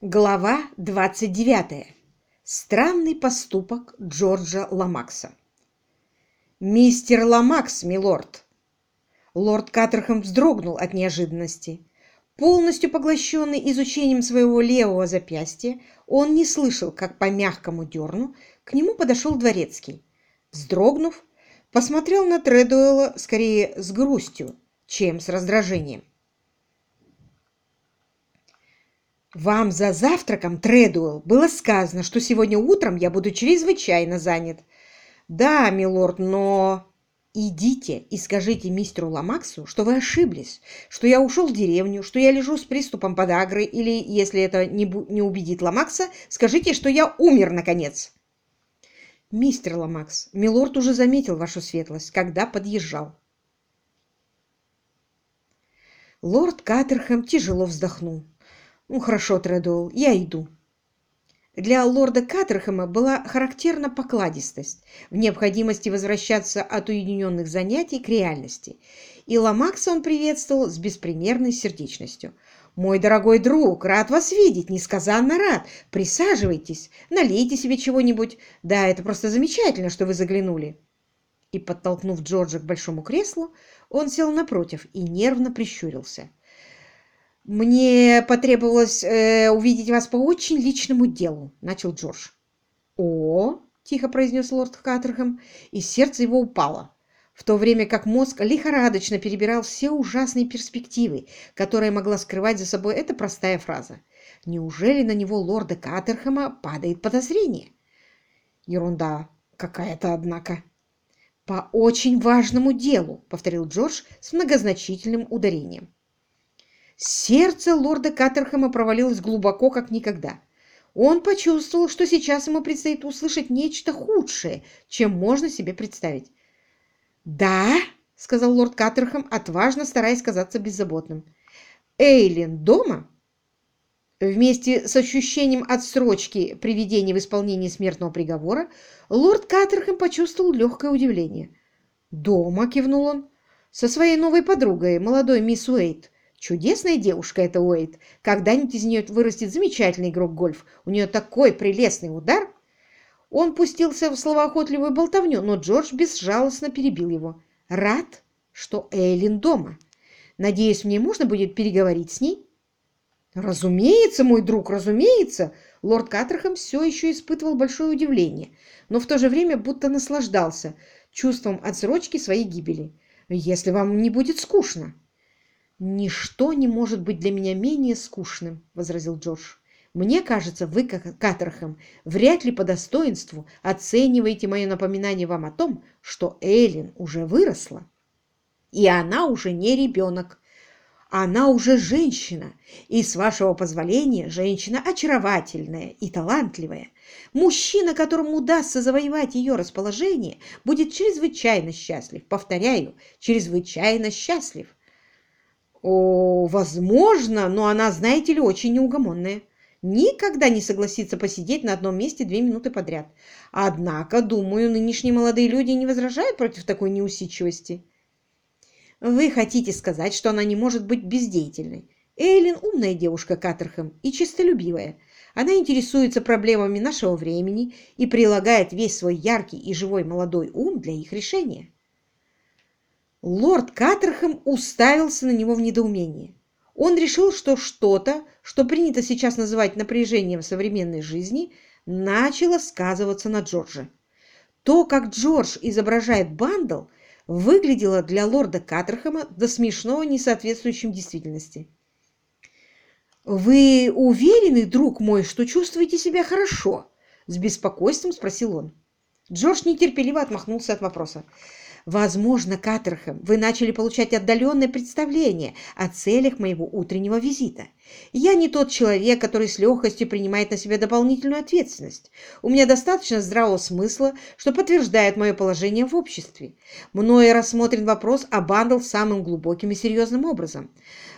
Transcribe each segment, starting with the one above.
Глава 29. Странный поступок Джорджа Ламакса. «Мистер Ламакс, милорд!» Лорд Каттерхэм вздрогнул от неожиданности. Полностью поглощенный изучением своего левого запястья, он не слышал, как по мягкому дерну к нему подошел дворецкий. Вздрогнув, посмотрел на Тредуэлла скорее с грустью, чем с раздражением. «Вам за завтраком, Тредуэлл, было сказано, что сегодня утром я буду чрезвычайно занят». «Да, милорд, но...» «Идите и скажите мистеру Ламаксу, что вы ошиблись, что я ушел в деревню, что я лежу с приступом подагры, или, если это не, не убедит Ламакса, скажите, что я умер, наконец!» «Мистер Ламакс, милорд уже заметил вашу светлость, когда подъезжал». Лорд Каттерхэм тяжело вздохнул. «Ну, хорошо, Тредуэлл, я иду». Для лорда Каттерхэма была характерна покладистость в необходимости возвращаться от уединенных занятий к реальности, и Ламакса он приветствовал с беспримерной сердечностью. «Мой дорогой друг, рад вас видеть, несказанно рад. Присаживайтесь, налейте себе чего-нибудь. Да, это просто замечательно, что вы заглянули». И, подтолкнув Джорджа к большому креслу, он сел напротив и нервно прищурился. «Мне потребовалось э, увидеть вас по очень личному делу», — начал Джордж. «О!» — тихо произнес лорд Каттерхэм, и сердце его упало, в то время как мозг лихорадочно перебирал все ужасные перспективы, которые могла скрывать за собой эта простая фраза. Неужели на него лорда Каттерхэма падает подозрение? Ерунда какая-то, однако. «По очень важному делу», — повторил Джордж с многозначительным ударением. Сердце лорда Каттерхэма провалилось глубоко, как никогда. Он почувствовал, что сейчас ему предстоит услышать нечто худшее, чем можно себе представить. «Да», — сказал лорд Каттерхэм, отважно стараясь казаться беззаботным. «Эйлин дома?» Вместе с ощущением отсрочки приведения в исполнение смертного приговора лорд Каттерхэм почувствовал легкое удивление. «Дома», — кивнул он, — «со своей новой подругой, молодой мисс Уэйт. Чудесная девушка эта Уэйт. Когда-нибудь из нее вырастет замечательный игрок гольф. У нее такой прелестный удар. Он пустился в словоохотливую болтовню, но Джордж безжалостно перебил его. Рад, что Эйлин дома. Надеюсь, мне можно будет переговорить с ней? Разумеется, мой друг, разумеется. Лорд Каттерхэм все еще испытывал большое удивление, но в то же время будто наслаждался чувством отсрочки своей гибели. Если вам не будет скучно. «Ничто не может быть для меня менее скучным», — возразил Джордж. «Мне кажется, вы, Каттерхэм, вряд ли по достоинству оцениваете мое напоминание вам о том, что Эйлин уже выросла, и она уже не ребенок. Она уже женщина, и, с вашего позволения, женщина очаровательная и талантливая. Мужчина, которому удастся завоевать ее расположение, будет чрезвычайно счастлив. Повторяю, чрезвычайно счастлив. О, возможно, но она, знаете ли, очень неугомонная. Никогда не согласится посидеть на одном месте две минуты подряд. Однако, думаю, нынешние молодые люди не возражают против такой неусидчивости. Вы хотите сказать, что она не может быть бездеятельной? Эйлин умная девушка Каттерхэм и честолюбивая. Она интересуется проблемами нашего времени и прилагает весь свой яркий и живой молодой ум для их решения. Лорд Каттерхэм уставился на него в недоумении. Он решил, что что-то, что принято сейчас называть напряжением современной жизни, начало сказываться на Джордже. То, как Джордж изображает бандл, выглядело для лорда Каттерхэма до смешного несоответствующим действительности. «Вы уверены, друг мой, что чувствуете себя хорошо?» – с беспокойством спросил он. Джордж нетерпеливо отмахнулся от вопроса. Возможно, Каттерхэм, вы начали получать отдаленное представление о целях моего утреннего визита. Я не тот человек, который с легкостью принимает на себя дополнительную ответственность. У меня достаточно здравого смысла, что подтверждает мое положение в обществе. Мною рассмотрен вопрос о бандл самым глубоким и серьезным образом.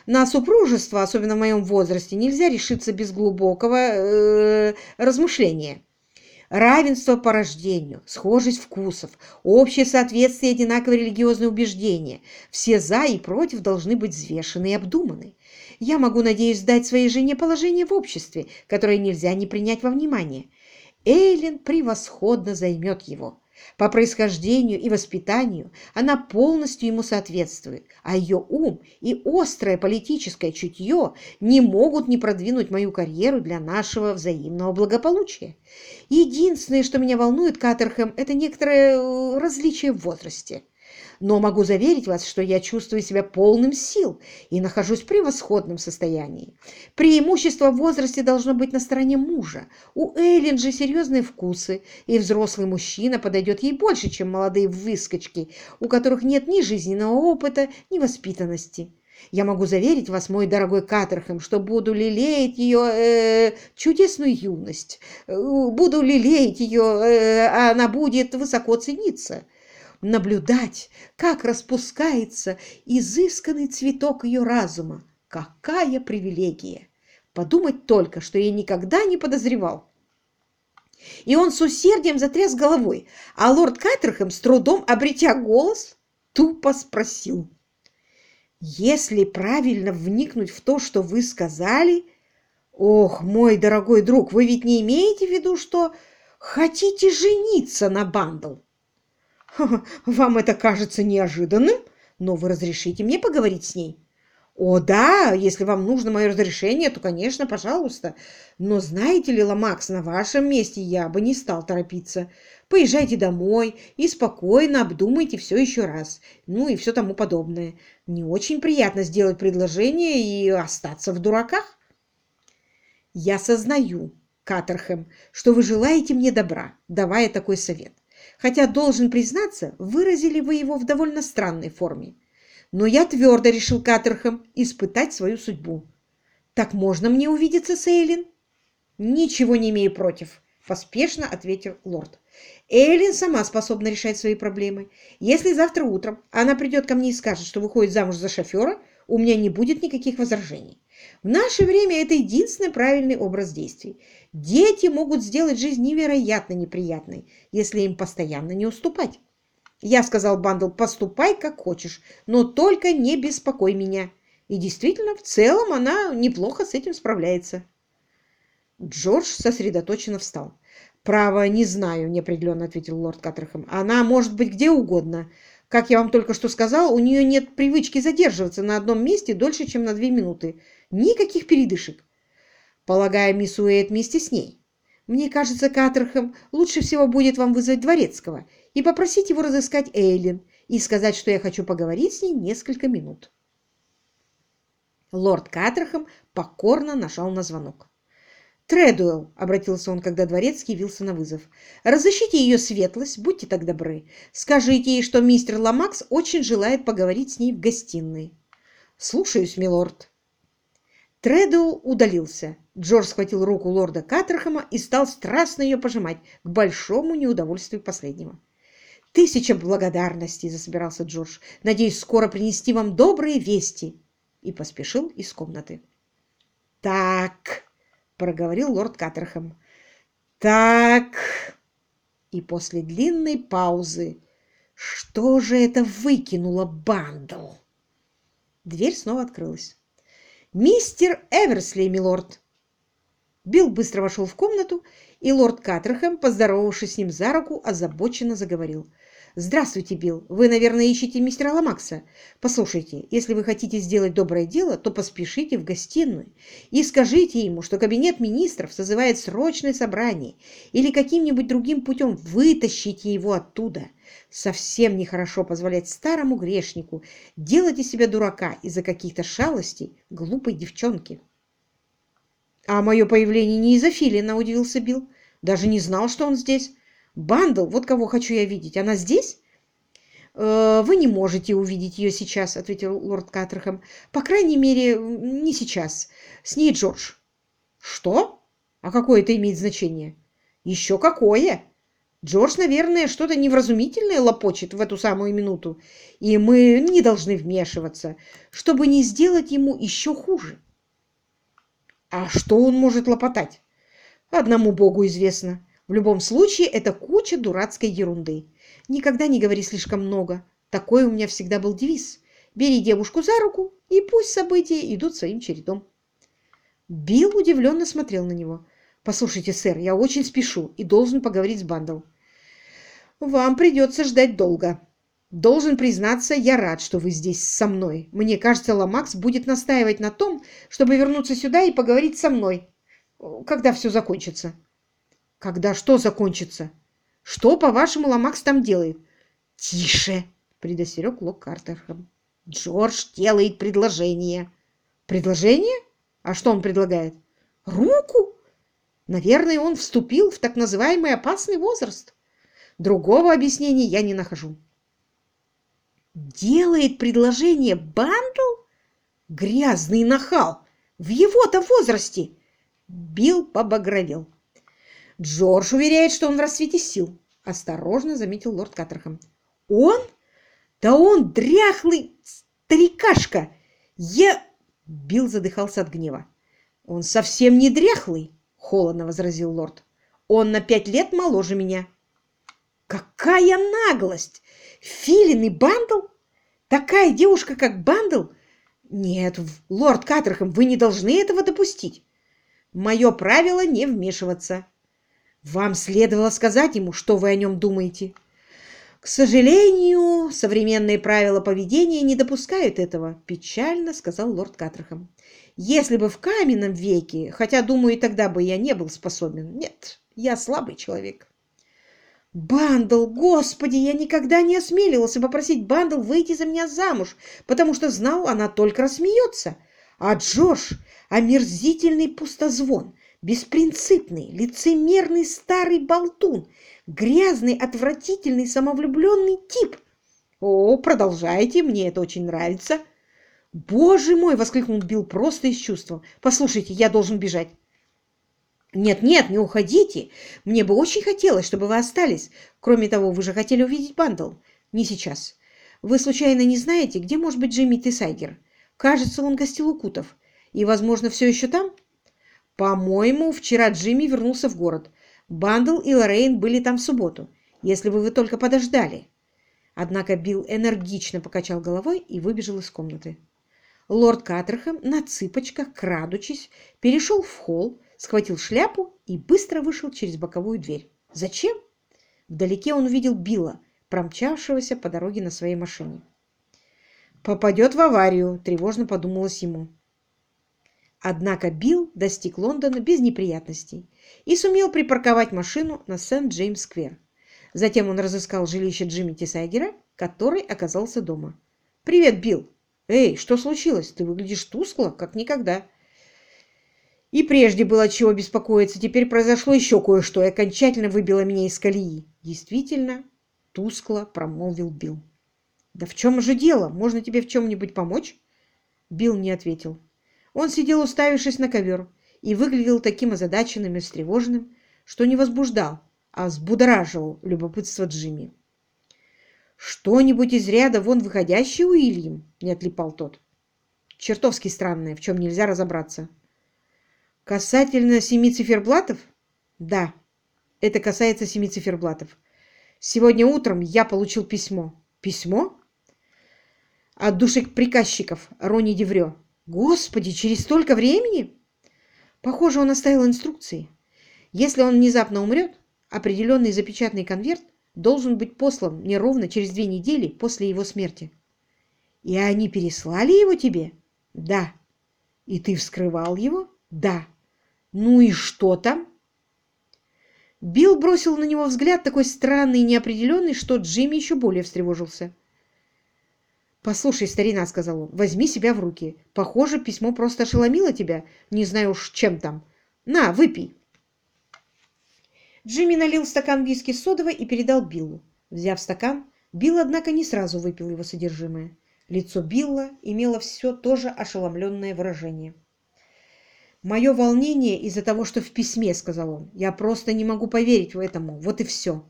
На супружество, особенно в моем возрасте, нельзя решиться без глубокого э, размышления равенство по рождению, схожесть вкусов, общее соответствие и одинаковые религиозные убеждения. Все «за» и «против» должны быть взвешены и обдуманы. я могу, надеюсь, дать своей жене положение в обществе, которое нельзя не принять во внимание. Эйлин превосходно займет его. По происхождению и воспитанию она полностью ему соответствует, а ее ум и острое политическое чутье не могут не продвинуть мою карьеру для нашего взаимного благополучия. Единственное, что меня волнует, Каттерхэм, это некоторое э, различие в возрасте. Но могу заверить вас, что я чувствую себя полным сил и нахожусь в превосходном состоянии. Преимущество в возрасте должно быть на стороне мужа. У Эйлин же серьезные вкусы, и взрослый мужчина подойдет ей больше, чем молодые выскочки, у которых нет ни жизненного опыта, ни воспитанности. Я могу заверить вас, мой дорогой Каттерхэм, что буду лелеять ее э, чудесную юность, э, буду лелеять ее, э, а она будет высоко цениться наблюдать, как распускается изысканный цветок ее разума. Какая привилегия! Подумать только, что я никогда не подозревал. И он с усердием затряс головой, а лорд Каттерхэм, с трудом обретя голос, тупо спросил. «Если правильно вникнуть в то, что вы сказали...» «Ох, мой дорогой друг, вы ведь не имеете в виду, что хотите жениться на Бандл?» Вам это кажется неожиданным, но вы разрешите мне поговорить с ней? О, да, если вам нужно мое разрешение, то, конечно, пожалуйста. Но знаете ли, Ламакс, на вашем месте я бы не стал торопиться. Поезжайте домой и спокойно обдумайте все еще раз. Ну и все тому подобное. Не очень приятно сделать предложение и остаться в дураках. Я сознаю, Каттерхэм, что вы желаете мне добра, давая такой совет хотя, должен признаться, выразили вы его в довольно странной форме. Но я твердо решил Каттерхэм испытать свою судьбу. Так можно мне увидеться с Эйлин? Ничего не имею против, поспешно ответил лорд. Эйлин сама способна решать свои проблемы. Если завтра утром она придет ко мне и скажет, что выходит замуж за шофера, у меня не будет никаких возражений. В наше время это единственный правильный образ действий. Дети могут сделать жизнь невероятно неприятной, если им постоянно не уступать. Я сказал Бандл, поступай как хочешь, но только не беспокой меня. И действительно, в целом она неплохо с этим справляется. Джордж сосредоточенно встал. «Право, не знаю», — неопределенно ответил лорд Каттерхэм. «Она может быть где угодно. Как я вам только что сказал, у нее нет привычки задерживаться на одном месте дольше, чем на две минуты. Никаких передышек. Полагаю, мисс Уэйт вместе с ней. Мне кажется, Каттерхэм, лучше всего будет вам вызвать дворецкого и попросить его разыскать Эйлин и сказать, что я хочу поговорить с ней несколько минут. Лорд Каттерхэм покорно нажал на звонок. «Тредуэлл», — обратился он, когда дворецкий явился на вызов, — «разыщите ее светлость, будьте так добры. Скажите ей, что мистер Ламакс очень желает поговорить с ней в гостиной». «Слушаюсь, милорд». Тредуэлл удалился. Джордж схватил руку лорда Каттерхэма и стал страстно ее пожимать, к большому неудовольствию последнего. «Тысяча благодарностей!» – засобирался Джордж. «Надеюсь, скоро принести вам добрые вести!» И поспешил из комнаты. «Так!» Проговорил лорд Каттерхэм. «Так...» И после длинной паузы «Что же это выкинула Бандл?» Дверь снова открылась. «Мистер Эверсли, милорд!» Билл быстро вошел в комнату, и лорд Каттерхэм, поздоровавшись с ним за руку, озабоченно заговорил. «Здравствуйте, Билл. Вы, наверное, ищете мистера Ламакса. Послушайте, если вы хотите сделать доброе дело, то поспешите в гостиную и скажите ему, что кабинет министров созывает срочное собрание или каким-нибудь другим путем вытащите его оттуда. Совсем нехорошо позволять старому грешнику делать из себя дурака из-за каких-то шалостей глупой девчонки». «А мое появление не из-за Филина», — удивился Билл. «Даже не знал, что он здесь». Бандл, вот кого хочу я видеть. Она здесь? «Э, «Вы не можете увидеть ее сейчас», — ответил лорд Каттерхэм. «По крайней мере, не сейчас. С ней Джордж». «Что? А какое это имеет значение?» «Еще какое!» Джордж, наверное, что-то невразумительное лопочет в эту самую минуту, и мы не должны вмешиваться, чтобы не сделать ему еще хуже. А что он может лопотать? Одному Богу известно. В любом случае, это куча дурацкой ерунды. Никогда не говори слишком много. Такой у меня всегда был девиз. Бери девушку за руку, и пусть события идут своим чередом. Билл удивленно смотрел на него. «Послушайте, сэр, я очень спешу и должен поговорить с Бандл». «Вам придется ждать долго. Должен признаться, я рад, что вы здесь со мной. Мне кажется, Ламакс будет настаивать на том, чтобы вернуться сюда и поговорить со мной, когда все закончится». «Когда что закончится? Что, по-вашему, Ламакс там делает?» «Тише!» — предостерег Лок Картерхэм. «Джордж делает предложение». «Предложение? А что он предлагает?» «Руку!» Наверное, он вступил в так называемый опасный возраст. Другого объяснения я не нахожу. Делает предложение Бандл? Грязный нахал! В его-то возрасте! Билл побагровел. Джордж уверяет, что он в расцвете сил. Осторожно заметил лорд Каттерхэм. Он? Да он дряхлый старикашка! Я... Билл задыхался от гнева. Он совсем не дряхлый холодно возразил лорд. Он на пять лет моложе меня. Какая наглость! Филин и Бандл? Такая девушка, как Бандл? Нет, лорд Каттерхэм, вы не должны этого допустить. Мое правило не вмешиваться. Вам следовало сказать ему, что вы о нем думаете. К сожалению, современные правила поведения не допускают этого, печально сказал лорд Каттерхэм. Если бы в каменном веке, хотя, думаю, и тогда бы я не был способен. Нет, я слабый человек. Бандл, господи, я никогда не осмеливался попросить Бандл выйти за меня замуж, потому что знал, она только рассмеется. А Джош — омерзительный пустозвон, беспринципный, лицемерный старый болтун, грязный, отвратительный, самовлюбленный тип. О, продолжайте, мне это очень нравится. «Боже мой!» — воскликнул Билл просто из чувства. «Послушайте, я должен бежать». «Нет-нет, не уходите. Мне бы очень хотелось, чтобы вы остались. Кроме того, вы же хотели увидеть Бандл. Не сейчас. Вы случайно не знаете, где может быть Джимми Тесайгер? Кажется, он гостил у Кутов. И, возможно, все еще там?» «По-моему, вчера Джимми вернулся в город. Бандл и Лоррейн были там в субботу. Если бы вы только подождали». Однако Билл энергично покачал головой и выбежал из комнаты. Лорд Каттерхэм на цыпочках, крадучись, перешел в холл, схватил шляпу и быстро вышел через боковую дверь. Зачем? Вдалеке он увидел Билла, промчавшегося по дороге на своей машине. «Попадет в аварию», — тревожно подумалось ему. Однако Билл достиг Лондона без неприятностей и сумел припарковать машину на Сент-Джеймс-сквер. Затем он разыскал жилище Джимми Тисайгера, который оказался дома. «Привет, Билл!» «Эй, что случилось? Ты выглядишь тускло, как никогда». И прежде было чего беспокоиться, теперь произошло еще кое-что и окончательно выбило меня из колеи. Действительно, тускло промолвил Билл. «Да в чем же дело? Можно тебе в чем-нибудь помочь?» Билл не ответил. Он сидел, уставившись на ковер, и выглядел таким озадаченным и встревоженным, что не возбуждал, а взбудораживал любопытство Джимми. «Что-нибудь из ряда вон выходящее, Уильям?» — не отлипал тот. «Чертовски странное, в чем нельзя разобраться». «Касательно семи циферблатов?» «Да, это касается семи циферблатов. Сегодня утром я получил письмо». «Письмо?» «От душек приказчиков Рони Деврё». «Господи, через столько времени?» Похоже, он оставил инструкции. Если он внезапно умрет, определенный запечатанный конверт должен быть послан мне ровно через две недели после его смерти. И они переслали его тебе? Да. И ты вскрывал его? Да. Ну и что там? Билл бросил на него взгляд такой странный и неопределенный, что Джимми еще более встревожился. «Послушай, старина», — сказал он, — «возьми себя в руки. Похоже, письмо просто ошеломило тебя. Не знаю уж, чем там. На, выпей». Джимми налил стакан виски содовой и передал Биллу. Взяв стакан, Билл, однако, не сразу выпил его содержимое. Лицо Билла имело все то же ошеломленное выражение. «Мое волнение из-за того, что в письме», — сказал он. «Я просто не могу поверить в этому. Вот и все».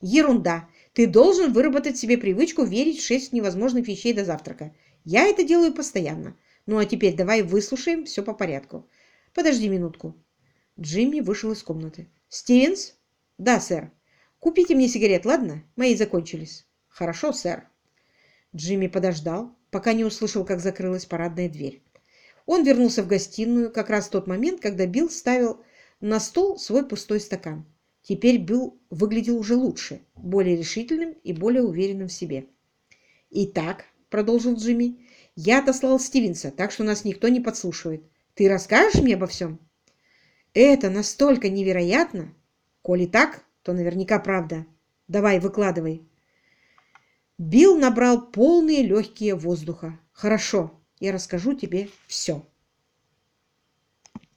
«Ерунда. Ты должен выработать себе привычку верить в шесть невозможных вещей до завтрака. Я это делаю постоянно. Ну а теперь давай выслушаем все по порядку. Подожди минутку». Джимми вышел из комнаты. «Стивенс?» «Да, сэр. Купите мне сигарет, ладно? Мои закончились». «Хорошо, сэр». Джимми подождал, пока не услышал, как закрылась парадная дверь. Он вернулся в гостиную как раз в тот момент, когда Билл ставил на стол свой пустой стакан. Теперь Билл выглядел уже лучше, более решительным и более уверенным в себе. «Итак», — продолжил Джимми, — «я отослал Стивенса, так что нас никто не подслушивает. Ты расскажешь мне обо всем?» «Это настолько невероятно! Коли так, то наверняка правда. Давай, выкладывай». Билл набрал полные легкие воздуха. «Хорошо, я расскажу тебе все».